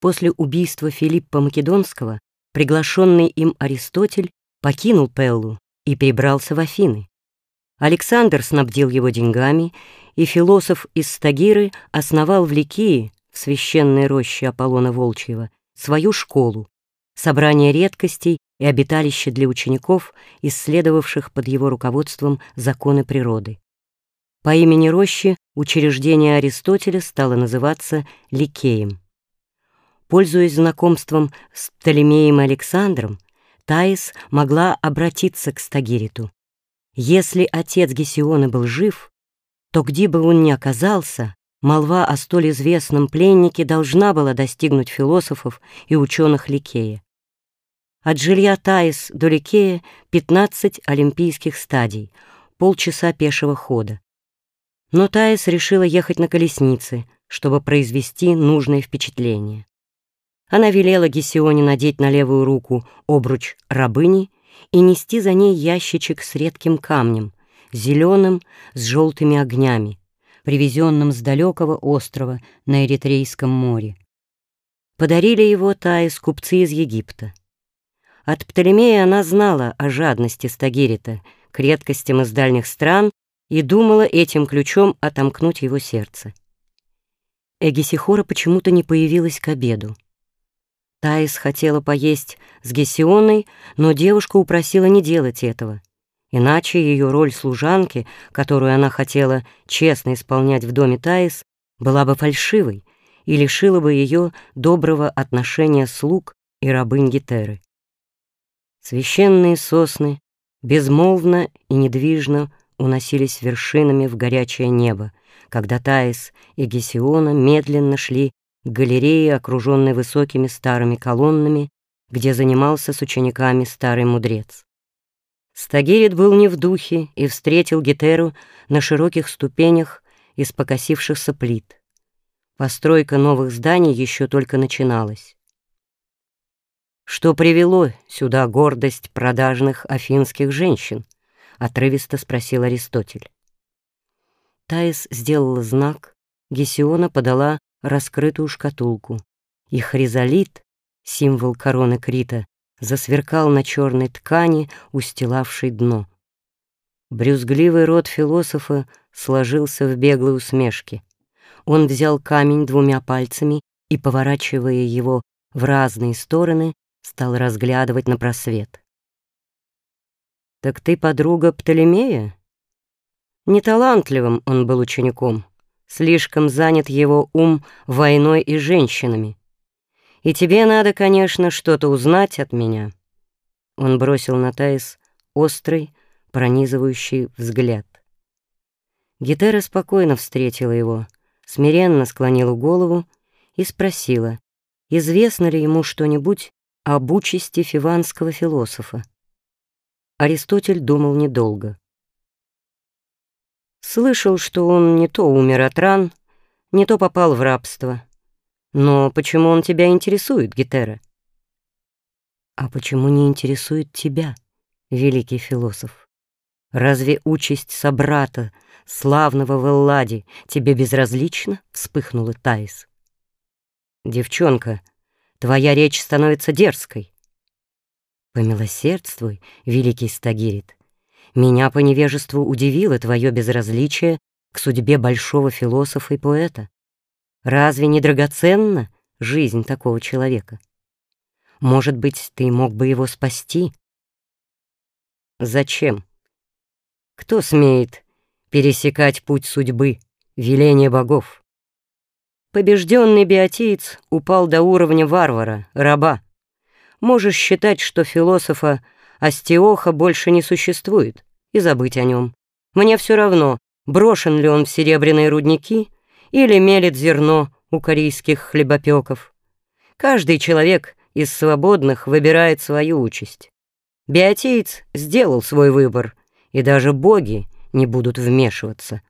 После убийства Филиппа Македонского приглашенный им Аристотель покинул Пеллу и перебрался в Афины. Александр снабдил его деньгами, и философ из Стагиры основал в Ликии, в священной роще Аполлона Волчьего, свою школу, собрание редкостей и обиталище для учеников, исследовавших под его руководством законы природы. По имени рощи учреждение Аристотеля стало называться Ликеем. Пользуясь знакомством с Птолемеем Александром, Таис могла обратиться к Стагириту. Если отец Гесиона был жив, то где бы он ни оказался, молва о столь известном пленнике должна была достигнуть философов и ученых Ликея. От жилья Таис до Ликея 15 олимпийских стадий, полчаса пешего хода. Но Таис решила ехать на колеснице, чтобы произвести нужное впечатление. Она велела Гесионе надеть на левую руку обруч рабыни и нести за ней ящичек с редким камнем, зеленым, с желтыми огнями, привезенным с далекого острова на Эритрейском море. Подарили его Таис купцы из Египта. От Птолемея она знала о жадности Стагирита к редкостям из дальних стран и думала этим ключом отомкнуть его сердце. Эгисихора почему-то не появилась к обеду. Таис хотела поесть с Гесионой, но девушка упросила не делать этого. Иначе ее роль служанки, которую она хотела честно исполнять в доме Таис, была бы фальшивой и лишила бы ее доброго отношения слуг и рабынь Гетеры. Священные сосны безмолвно и недвижно уносились вершинами в горячее небо, когда Таис и Гесиона медленно шли галереи, окруженной высокими старыми колоннами, где занимался с учениками старый мудрец. Стагирит был не в духе и встретил Гетеру на широких ступенях из покосившихся плит. Постройка новых зданий еще только начиналась. «Что привело сюда гордость продажных афинских женщин?» — отрывисто спросил Аристотель. Таис сделала знак, Гесиона подала раскрытую шкатулку, и хризолит, символ короны Крита, засверкал на черной ткани, устилавшей дно. Брюзгливый рот философа сложился в беглой усмешке. Он взял камень двумя пальцами и, поворачивая его в разные стороны, стал разглядывать на просвет. «Так ты подруга Птолемея?» Неталантливым он был учеником, Слишком занят его ум войной и женщинами. И тебе надо, конечно, что-то узнать от меня». Он бросил на Таис острый, пронизывающий взгляд. Гетера спокойно встретила его, смиренно склонила голову и спросила, известно ли ему что-нибудь об участи фиванского философа. Аристотель думал недолго. Слышал, что он не то умер от ран, не то попал в рабство. Но почему он тебя интересует, Гетера? А почему не интересует тебя, великий философ? Разве участь собрата, славного в тебе безразлична? Вспыхнула Таис. Девчонка, твоя речь становится дерзкой. Помилосердствуй, великий Стагирит. Меня по невежеству удивило твое безразличие к судьбе большого философа и поэта. Разве не драгоценна жизнь такого человека? Может быть, ты мог бы его спасти? Зачем? Кто смеет пересекать путь судьбы, веление богов? Побежденный биотиец упал до уровня варвара, раба. Можешь считать, что философа Астиоха больше не существует, и забыть о нем. Мне все равно, брошен ли он в серебряные рудники или мелит зерно у корейских хлебопеков. Каждый человек из свободных выбирает свою участь. Биотиец сделал свой выбор, и даже боги не будут вмешиваться